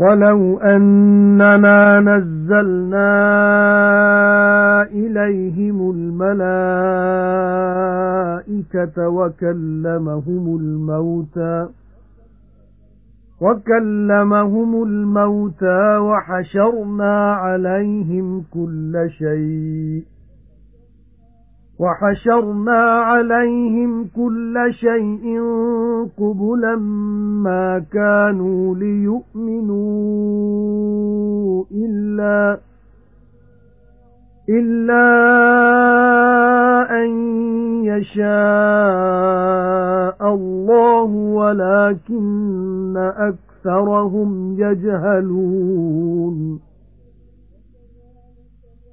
وَلَوْ أَنَّنَا نَزَّلْنَا إِلَيْهِمُ الْمَلَائِكَةَ وَكَلَّمَهُمُ الْمَوْتَى وَكَلَّمَهُمُ الْمَوْتَى وَحَشَرْنَا عَلَيْهِمْ كُلَّ شَيْءٍ وَحَشَرْنَا عَلَيْهِمْ كُلَّ شَيْءٍ قُبُلًا مَا كَانُوا لِيُؤْمِنُوا إِلَّا إِلَّا أَن يَشَاءَ اللَّهُ وَلَكِنَّ أَكْثَرَهُمْ يَجْهَلُونَ.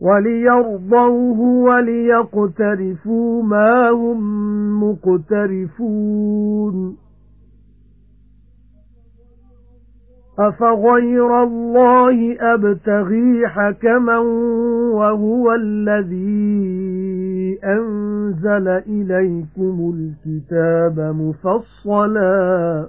وَلِيَرْضَوْهُ وَلِيَقْتَرِفُوا مَا هُمْ مُقْتَرِفُونَ. أَفَغَيْرَ اللَّهِ أَبْتَغِي حَكَمًا وَهُوَ الَّذِي أَنزَلَ إِلَيْكُمُ الْكِتَابَ مُفَصَّلًا.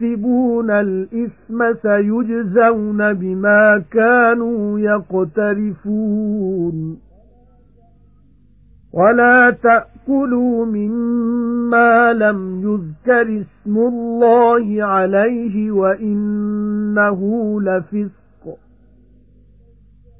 يَكْسِبُونَ الْإِثْمَ سَيُجْزَوْنَ بِمَا كَانُوا يَقْتَرِفُونَ. وَلَا تَأْكُلُوا مِمَّا لَمْ يُذْكَرِ اسْمُ اللَّهِ عَلَيْهِ وَإِنَّهُ لَفِسْقٌ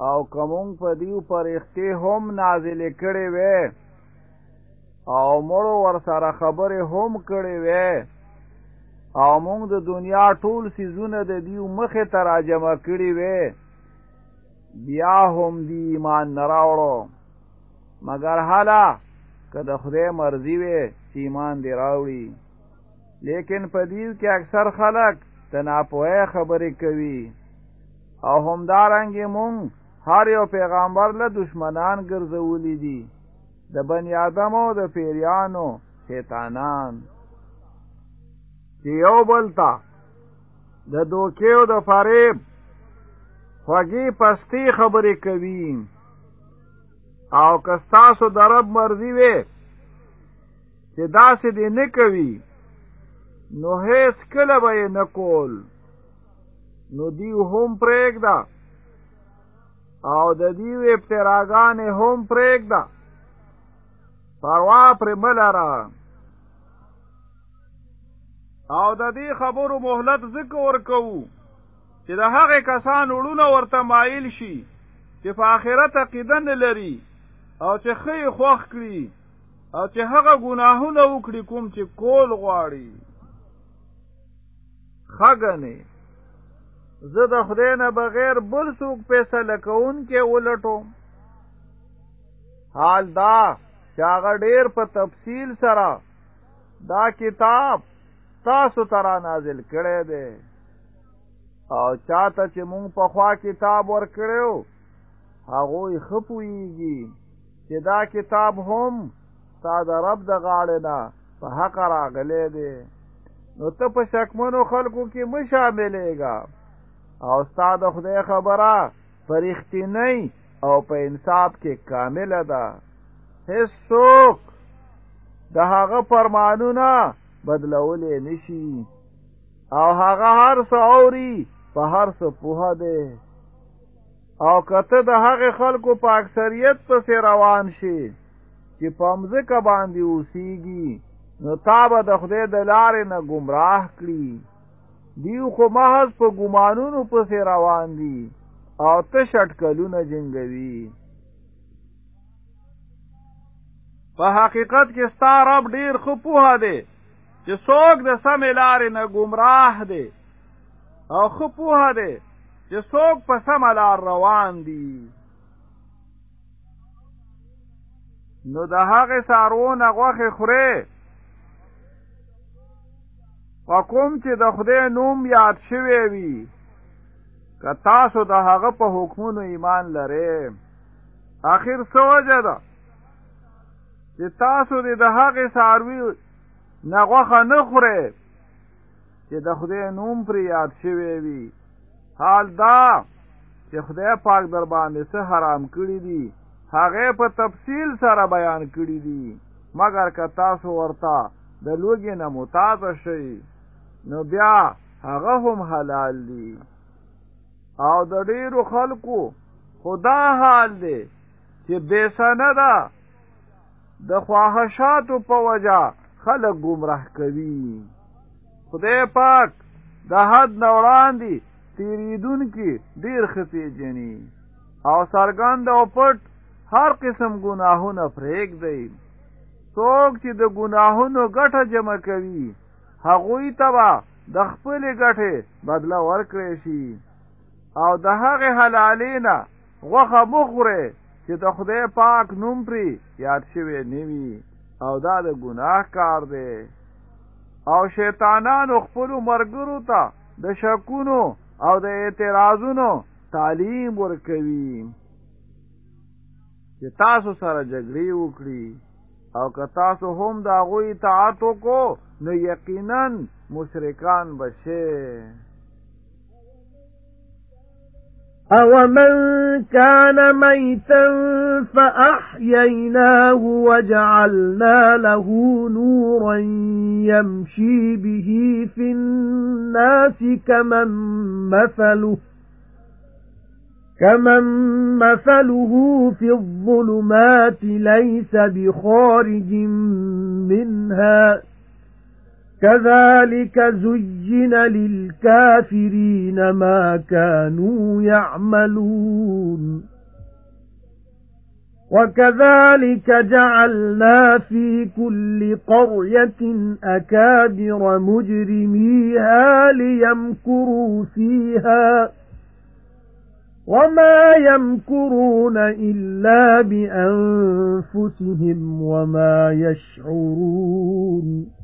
او کوم په دیو پر اختی هم نازل کړي وې. او مړو ور سره خبره هم کړي وې. او موږ د دنیا ټول سيزونه د دیو مخه تراجمه کړي وې. بیا هم دی ایمان نراوړو مگر حالا که د خدای مرضی وي ایمان دی راوړي. لیکن په دې کې اکثر خلک تناپوهه خبرې کوي. او همدارنګ مونږ هر یو پیغمبر له دشمنان ګرځولې دي. د بنی آدمو د پیریانو شیطانان. چې یو بلتا د دوکیو د فریب خوږی پستی خبرې کوي. او کستاسو د رب مرضی وي چې داسې دی نه کوي نو هیڅ کله به نه کول. نو دیو هم پرېږده او د دیو ابتراګانې هم پرېږده. پروا پرې ملره او د دې خبرو مهلت ذکر ورکوو چې د هغه کسان وړونه ورته مایل شي چې په آخرت عقیده نه لري او چې خې خوخ کړي او چې هغه ګناهونه وکړي کوم چې کول غواړي. خګنې زه د خدای نه بغیر بل څوک فیصله کوون کې ولټو حال دا چې هغه ډیر په تفصیل سره دا کتاب تاسو ترا نازل کړی دی. او چاته چې مونږ په خوا کتاب ور کړو هغه یې خپويږي چې دا کتاب هم تا د رب د غاړه نه په حق راغلی دی. نو ته په شکمنو خلکو کې مې شاملېږه او استاد خدای خبره فرښتینی او په انصاف کې کامل ده. هیڅ څوک د هغه فرمانونه بدلولې نشي او هغه هر څه اوري په هر څه پوها ده او کته د هغه خلکو په اکثریت په روان شي چې مزه باندې اوسيږي نو تا به د خدای د لارې نه گمراه کړي دیو خو محض په ګمانونو پسې روان دي او ته شټکلونه جنگوي په حقیقت کې ستا رب ډیر خو پوها دی چې څوک د سمې لارې نه گمراه دی. او خو پوها دی چې څوک په سمه لار روان دي نو د هغې سارونه غوښې خورې وکوم چې د خدای نوم یاد شوی وي که تاسو د هغه په حکمونو ایمان لرئ. آخر سوجه ده؟ چې تاسو د هغه ساروي نغوخه نه خورئ چې د خدای نوم پر یاد شوی وي. حال دا چې خدای پاک در باندې څه حرام کړی دي هغه په تفصیل سره بیان کړی دي. مگر که تاسو ورته د لوګي نه متاز شئ نو بیا هغه هم حلال دي او د ډیرو خلکو خدا حال دی چې بیسنه ده. د خواهشاتو په وجه خلک گمراه کوي. خدای پاک د حد نوړان دي تیریدون کې ډیر خپې جنې او سرګند او پټ هر قسم گناهونه پرېګ دی څوک چې د گناهونو ګټه جمع کوي هغوی تبا د خپل ګټه بدله ورکړي شي. او د هغه حلالینا غوخه مخره چې د خدای پاک نوم پری یاد شوی نیوي او دا د ګناه کار دی. او شیطانانو خپل مرګرو ته د شکونو او د اعتراضونو تعلیم ورکوي. چې تاسو سره جګړې وکړي او که تاسو هم دا غوی اطاعت وکړو نو یقینا مشرکان بشه أَوَمَنْ كَانَ مَيْتًا فَأَحْيَيْنَاهُ وَجَعَلْنَا لَهُ نُورًا يَمْشِي بِهِ فِي النَّاسِ كَمَنْ مَثَلُهُ كَمَن مَّثَلُهُ فِي الظُّلُمَاتِ لَيْسَ بِخَارِجٍ مِنْهَا كَذَلِكَ زُيِّنَ لِلْكَافِرِينَ مَا كَانُوا يَعْمَلُونَ. وَكَذَلِكَ جَعَلْنَا فِي كُلِّ قَرْيَةٍ أَكَابِرَ مُجْرِمِيهَا لِيَمْكُرُوا فِيهَا. وَمَا يَمْكُرُونَ إِلَّا بِأَنفُسِهِمْ وَمَا يَشْعُرُونَ.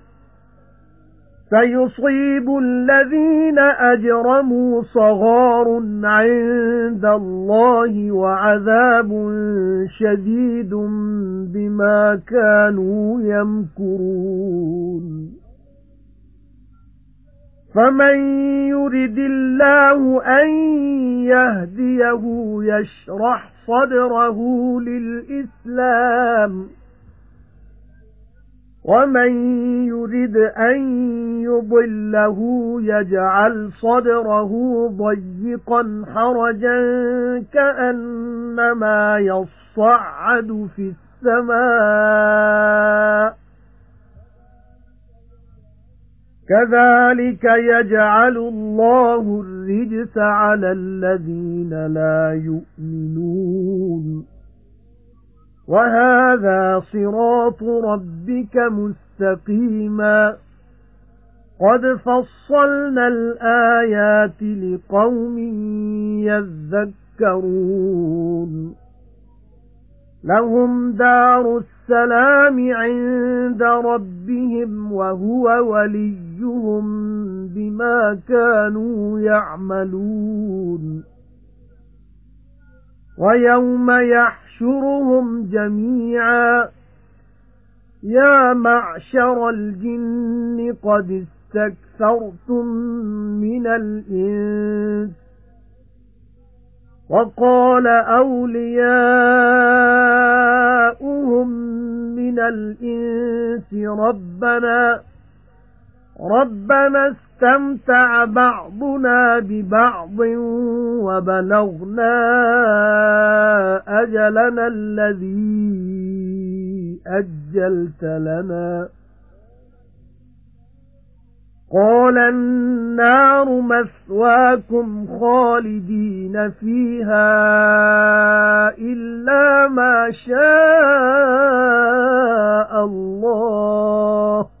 سَيُصِيبُ الَّذِينَ أَجْرَمُوا صَغَارٌ عِندَ اللَّهِ وَعَذَابٌ شَدِيدٌ بِمَا كَانُوا يَمْكُرُونَ. فَمَن يُرِدِ اللَّهُ أَن يَهْدِيَهُ يَشْرَحْ صَدْرَهُ لِلْإِسْلَامِ وَمَن يُرِدْ أَن يُضِلَّهُ يَجْعَلْ صَدْرَهُ ضَيِّقًا حَرَجًا كَأَنَّمَا يَصَّعَّدُ فِي السَّمَاءِ كَذَلِكَ يَجْعَلُ اللَّهُ الرِّجْسَ عَلَى الَّذِينَ لَا يُؤْمِنُونَ وَهَذَا صِرَاطُ رَبِّكَ مُسْتَقِيمًا. قَدْ فَصَّلْنَا الْآيَاتِ لِقَوْمٍ يَذَّكَّرُونَ. لَهُمْ دَارُ السَّلَامِ عِندَ رَبِّهِمْ وَهُوَ وَلِيُّهُم بِمَا كَانُوا يَعْمَلُونَ. وَيَوْمَ يَحْشُرُهُمْ جَمِيعًا. يَا مَعْشَرَ الْجِنِّ قَدِ اسْتَكْثَرْتُم مِّنَ الْإِنسِ وَقَالَ أَوْلِيَاؤُهُم مِّنَ الْإِنسِ رَبَّنَا رَبَّنَا اسْتَمْتَعَ بَعْضُنَا بِبَعْضٍ وَبَلَغْنَا أَجَلَنَا الَّذِي أَجَّلْتَ لَنَا. قَالَ النَّارُ مَثْوَاكُمْ خَالِدِينَ فِيهَا إِلَّا مَا شَاءَ اللَّهُ.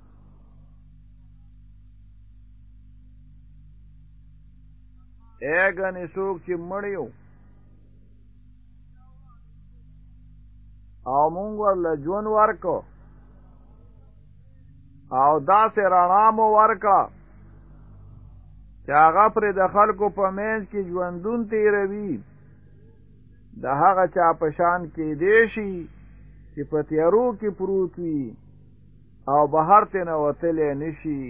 اګنې څوک چې مړیو او مونږ ورله ژوند ورکو۔ او داسې رڼا مو ورکا۔ چې هغه پرې د خلکو په منځ کې ژوندون تیروي د هغه چا په شان کې دی شي چې په تیارو کې پروت وي او بهر ته نه وتلی نشي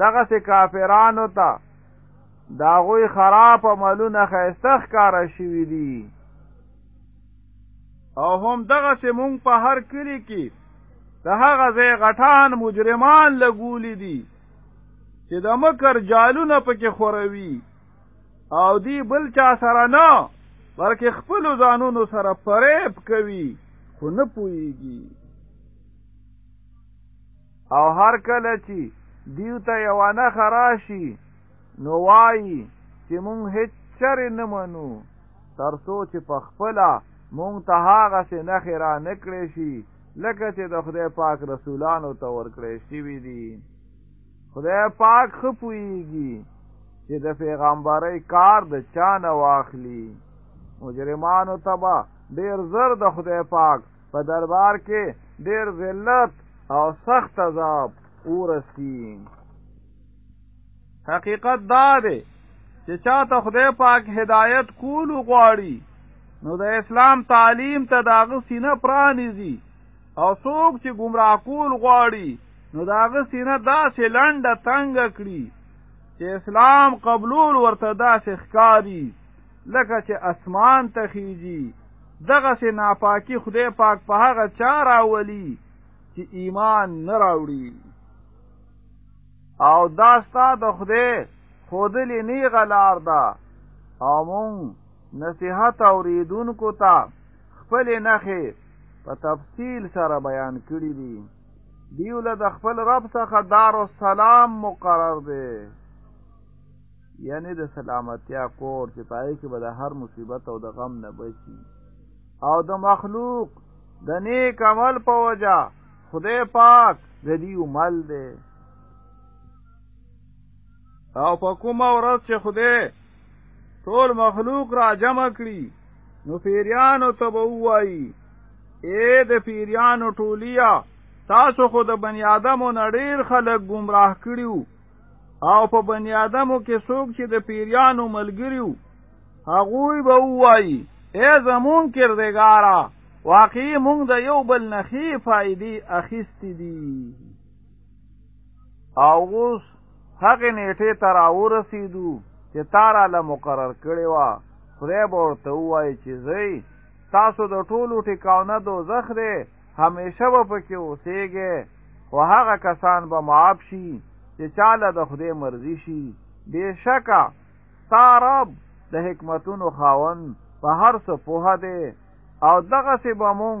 دغسې کافرانو ته دا غوی خراب عملونه خیسته ښکاره شوي دي. او هم دغه سه مونږ په هر کلی کې د هغه ځای غټان مجرمان لګولې دي چې د مکر جالونه پکې خوروي. او دی بل چا سره نه بلکې خپل ځانونو سره فریب کوي خو نه پويږي او هر کله چې دیو ته یو نه خراشي نو وایي چې مونږ هیڅ چر نه منو ترڅو چې په خپل مونږ ته هغه څه نه خیره نکړې شي لکه چې د خدای پاک رسولانو ته ورکړی شوي دي. خدای پاک خپويږي چې د پیغمبري کار د چا نه واخلي. مجرمانو تبا ډیر زر د خدای پاک په دربار کې ډیر ذلت او سخت عذاب ورسی حقیقت دا دی چې چاته خدای پاک هدایت کول غواړي نو د اسلام تعلیم ته داغه سینه پرانیزي. او څوک چې گمراه کول غواړي نو داغه سینه داسې لنډه تنگ کړي چې اسلام قبول ورته داسې ښکاری لکه چې اسمان ته خيږي دغه سي ناپاکي خدای پاک په هغه چا راولي چې ایمان نه راوړي او دا ستا د خدای خودلی نی غلار دا او مون نصیحت اوریدونکو ته خپل نخې په تفصیل سره بیان کړی دي. دیو له د خپل رب څخه دار السلام مقرر دی. یعنی د سلامتیا کور چې پای کې به د هر مصیبت او د غم نه بچي. او د مخلوق د نیک عمل په وجا خدای پاک د دې عمل دی او په کومه ورځ چې خدای ټول مخلوق را جمع کړي نو پیریانو ته به وایي اے د پیریانو ټولیا تاسو خو د بنی آدمو نړیر خلک گمراه کړیو او په بنی آدمو کې څوک چې د پیریانو ملګریو هغوی به وایي اے زمون کردګارا واقعي مونږ د یو بل نخي فائدې اخیستې دي. او اوس هغه نیټه تر اورسیدو چې تارا له مقرر کړي وا خدای به ورته وایي چې زئی تاسو د ټولو ټیکاونه دو زخره همیشه به پکې اوسېږي او هغه کسان به معاف شي چې چاله د خدای مرضی شي. بشکا تارب د حکمتونو خاون په هر څه پوها دی. او دغه سی بمون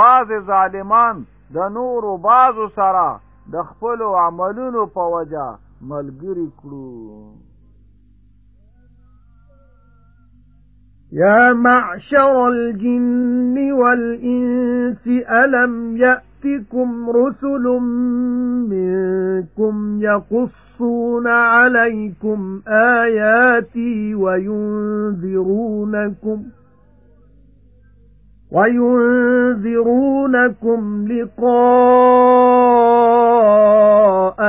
بعض ظالمان د نور او بعضو سره د خپل عملونو په وجه ملګری کړو. يا معشر الجن والإنس ألم يأتكم رسل منكم يقصون عليكم آياتي وينذرونكم وَيُنذِرُونَكُمْ لِقَاءَ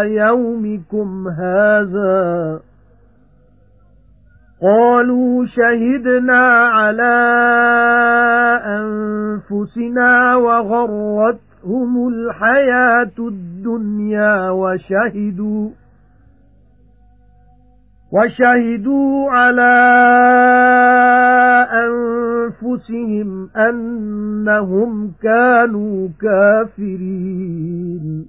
يَوْمِكُمْ هَذَا. قَالُوا شَهِدْنَا عَلَى أَنفُسِنَا وَغَرَّتْهُمُ الْحَيَاةُ الدُّنْيَا وَشَهِدُوا وَشَهِدُوا عَلَى أَنفُسِهِمْ أَنَّهُمْ كَانُوا كَافِرِينَ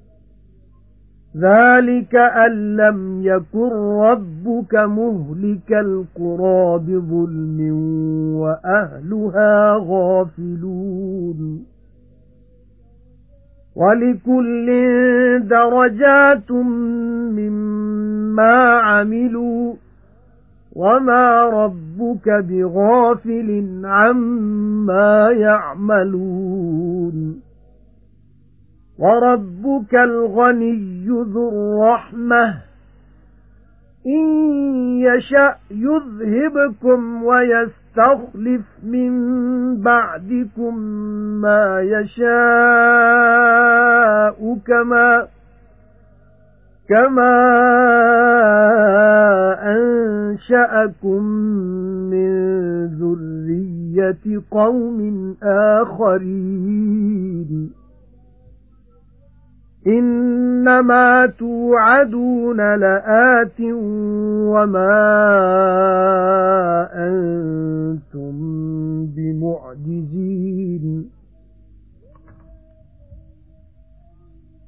ذَلِكَ أَن لَّمْ يَكُن رَّبُّكَ مُهْلِكَ الْقُرَى بِظُلْمٍ وَأَهْلُهَا غَافِلُونَ وَلِكُلٍّ دَرَجَاتٌ مِّمَّا عَمِلُوا وَمَا رَبُّكَ بِغَافِلٍ عَمَّا يَعْمَلُونَ وَرَبُّكَ الْغَنِيُّ ذُو الرَّحْمَةِ إِن يَشَأْ يُذْهِبْكُمْ وَيَسْتَخْلِفْ مِن بَعْدِكُم مَّا يَشَاءُ كَمَا كَمَا أَنشَأَكُم مِّن ذُرِّيَّةِ قَوْمٍ آخَرِينَ. إِنَّمَا تُوعَدُونَ لَآتٍ وَمَا أَنتُم بِمُعْجِزِينَ.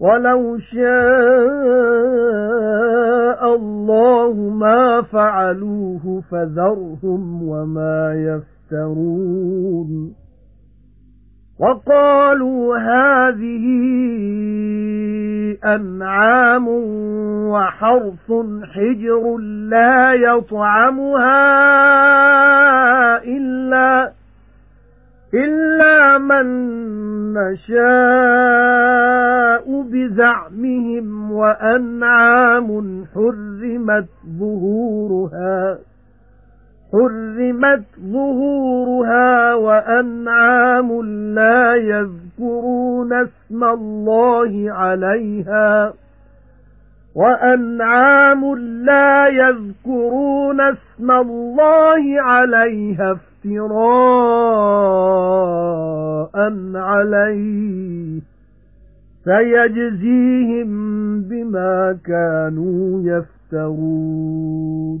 وَلَوْ شَاءَ اللَّهُ مَا فَعَلُوهُ فَذَرْهُمْ وَمَا يَفْتَرُونَ. وَقَالُوا هَذِهِ أَنْعَامٌ وَحَرْثٌ حِجْرٌ لَّا يَطْعَمُهَا إِلَّا إِلَّا مَن نَّشَاءُ بِزَعْمِهِمْ وَأَنْعَامٌ حُرِّمَتْ ظُهُورُهَا حُرِّمَتْ ظُهُورُهَا وَأَنْعَامٌ لَّا يَذْكُرُونَ اسْمَ اللَّهِ عَلَيْهَا وَأَنْعَامٌ لَّا يَذْكُرُونَ اسْمَ اللَّهِ عَلَيْهَا افْتِرَاءً عَلَيْهِ سَيَجْزِيهِم بِمَا كَانُوا يَفْتَرُونَ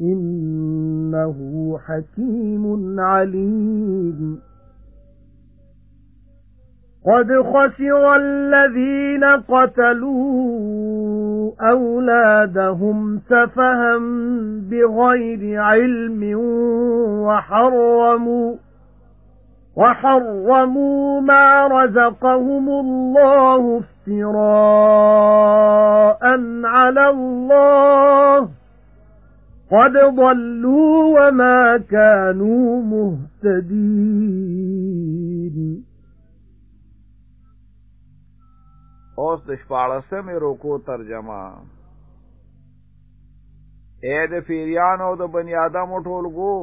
إِنَّهُ حَكِيمٌ عَلِيمٌ. قَدْ خَسِرَ الَّذِينَ قَتَلُوا أَوْلَادَهُمْ سَفَهًا بِغَيْرِ عِلْمٍ وَحَرَّمُوا وَحَرَّمُوا مَا رَزَقَهُمُ اللَّهُ افْتِرَاءً عَلَى اللَّهِ. قَدْ ضَلُّوا وَمَا كَانُوا مُهْتَدِينَ اوس د شپاړسمې روکو ترجمه. اے د پیریانو د بنی آدمو ټولګو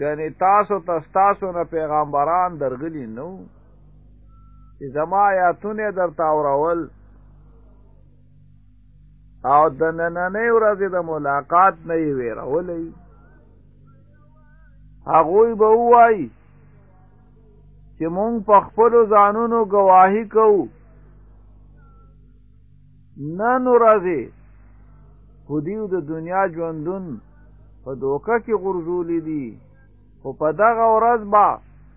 ګنې تاسو تاسو نه پیغمبران درغلي نو چې زما آیاتونه درته اورول او د نننې ورځې د ملاقات نه یې ویرولې. هغوی به وایي چې مونږ په خپل ځانونو گواہی کوو. نن ورځې خو دیو د دنیا ژوندون په دوکه کې غرزولې دي. خو په دغه ورځ با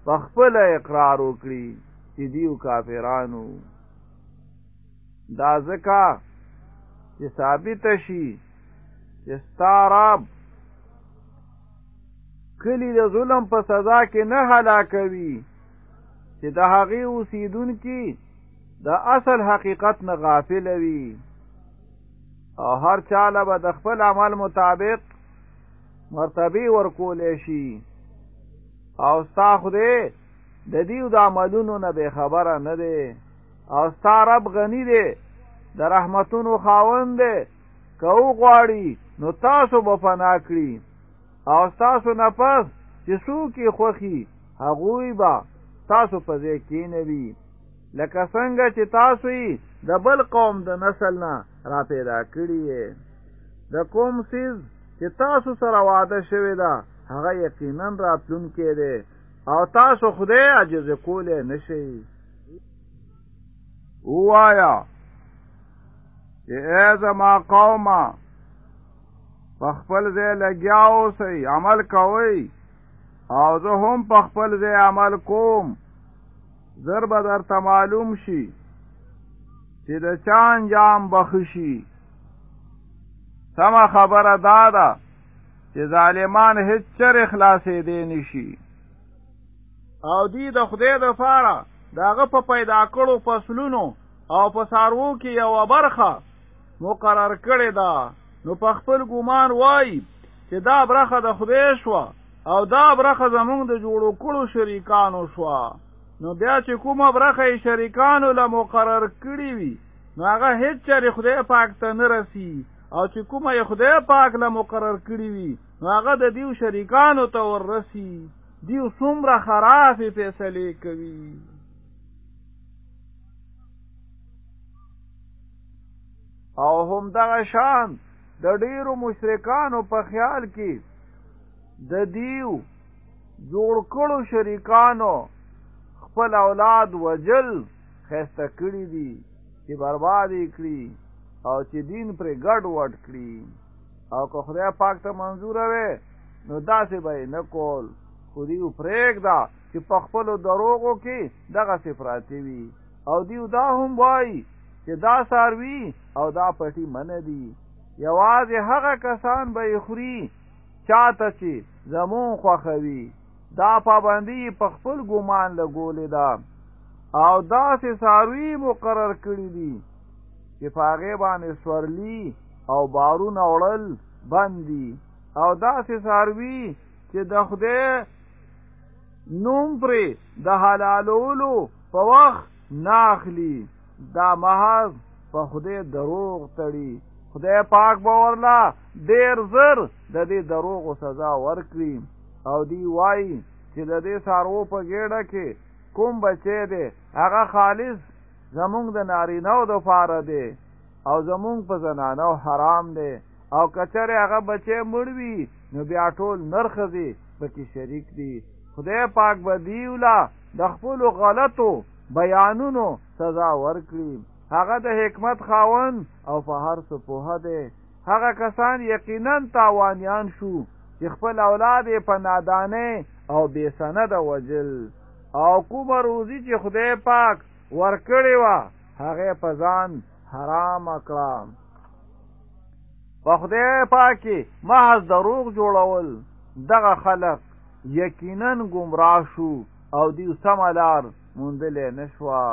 په خپل اقرار وکړي چې دیو کافرانو. دا ځکه چې ثابت شي چې ستارب کلی د ظلم په سزا کې نه هلاکوي چې د هغې اوسیدونکي د اصل حقیقت نه غافل وي او هر چاله به د خپل عمل مطابق مرتبه ورکولې شي. او ستا خدای د دیو د عملونو نه به خبره نه دی. او ستا رب غنی دی د رحمتونو خاوند دی. که غواړي نو تاسو به فنا کړي. او تاسو نه پس چې څوک خوخي هغوی با تاسو په ځای کې نوي لکه څنګه چې تاسو یې د بل قوم د نسل نه را پیدا کړی یې. د کوم سیز چې تاسو سره واده شوی دا هغه یقینا راتلونکی دی. او تاسو خدای عجز کولې نشئ وایا چې ای زما قومه په خپل ځای لګیا اوسئ عمل کوئ او زه هم په خپل ځای عمل کوم زر به درته معلوم شي چې د چا انجام بخشي سمه خبره دا ده چې ظالمان هیڅ چر اخلاصې دی نشي او دی د خدای د فاره داغه په پیدا کړو فصلونو او په سارو کې یو برخه مقرر کړی ده. نو په خپل ګومان وای چې دا برخه د خدای شو او دا برخه زمونږ د جوړو کړو شریکانو شو نو بیا چې کومه برخه شریکانو له مقرر کړی وي نو هغه هیڅ چری خدای پاک ته نه رسی او چې کومه خدای پاک له مقرر کړی وي نو هغه د دیو شریکانو ته ورسی دیو څومره خرافې فیصله کوي او هم دغه شان د ډیرو مشرکانو په خیال کې د دیو جوړ کړو شریکانو خپل اولاد وجل خسته کړی دي چې برباد کړي او چې دین پر ګډ وډ کړي. او که خدای پاک ته منظور وي نو داسې به نه کول. خو دیو پرېګ دا چې په خپل دروغو کې دغه صفراتی وي. او دیو دا هم وایي چې دا ساروي او دا پټي من دي. یوازې هغه کسان به خوري چاته چې زمون خوخوي دا پابندي په خپل ګومان لګولې ده. او دا سه ساروي مقرر کړی دي چې پاغه باندې سورلی او بارون اورل باندې او دا سه ساروي چې د خدای نوم پرې د حلالولو په وخت ناخلی دا محض په خدای دروغ تړي. خدای پاک باورلا ډیر زر د دې دروغ سزا ورکړي. او دی وای چې د دې سارو په ګډه کې کوم بچی دی هغه خالص زمونږ د نارینو د فاره دی او زمونږ په زنانو حرام دی. او کچره هغه بچی مړوي نو بیا ټول نرخذي پکې شریک دي. خدای پاک به دیولا د خپل غلطو بیانونو سزا ورکړي. هغه د حکمت خاون او په هر څه په ده هغه کسان یقینا تاوانیان شو چې خپل اولاد په نادانه او بے سند وجل او کوم روزي چې خدای پاک ورکړي وا هغه په ځان حرام کړه. په خدای پاکي محض دروغ جوړول. دغه خلق یقینا گمراه شو او دیو سملار موندلې نشوا۔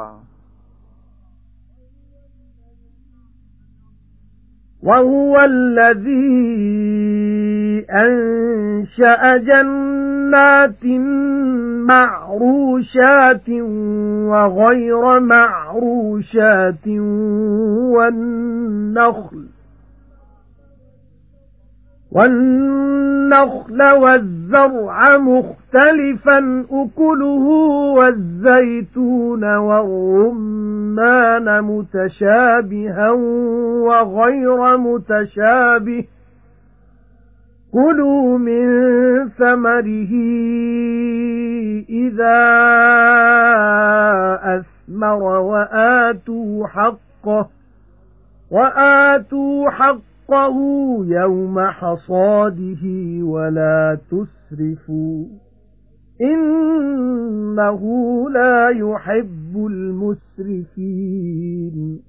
وهو الذي أنشأ جنات معروشات وغير معروشات والنخل والنخل والزرع مختلفا أكله والزيتون والرمان متشابها وغير متشابه. كلوا من ثمره إذا أثمر وآتوا حقه وآتوا حقه حقه يوم حصاده ولا تسرفوا إنه لا يحب المسرفين